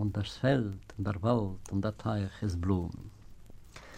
und das Feld und der Wald und der Teich ist Blumen.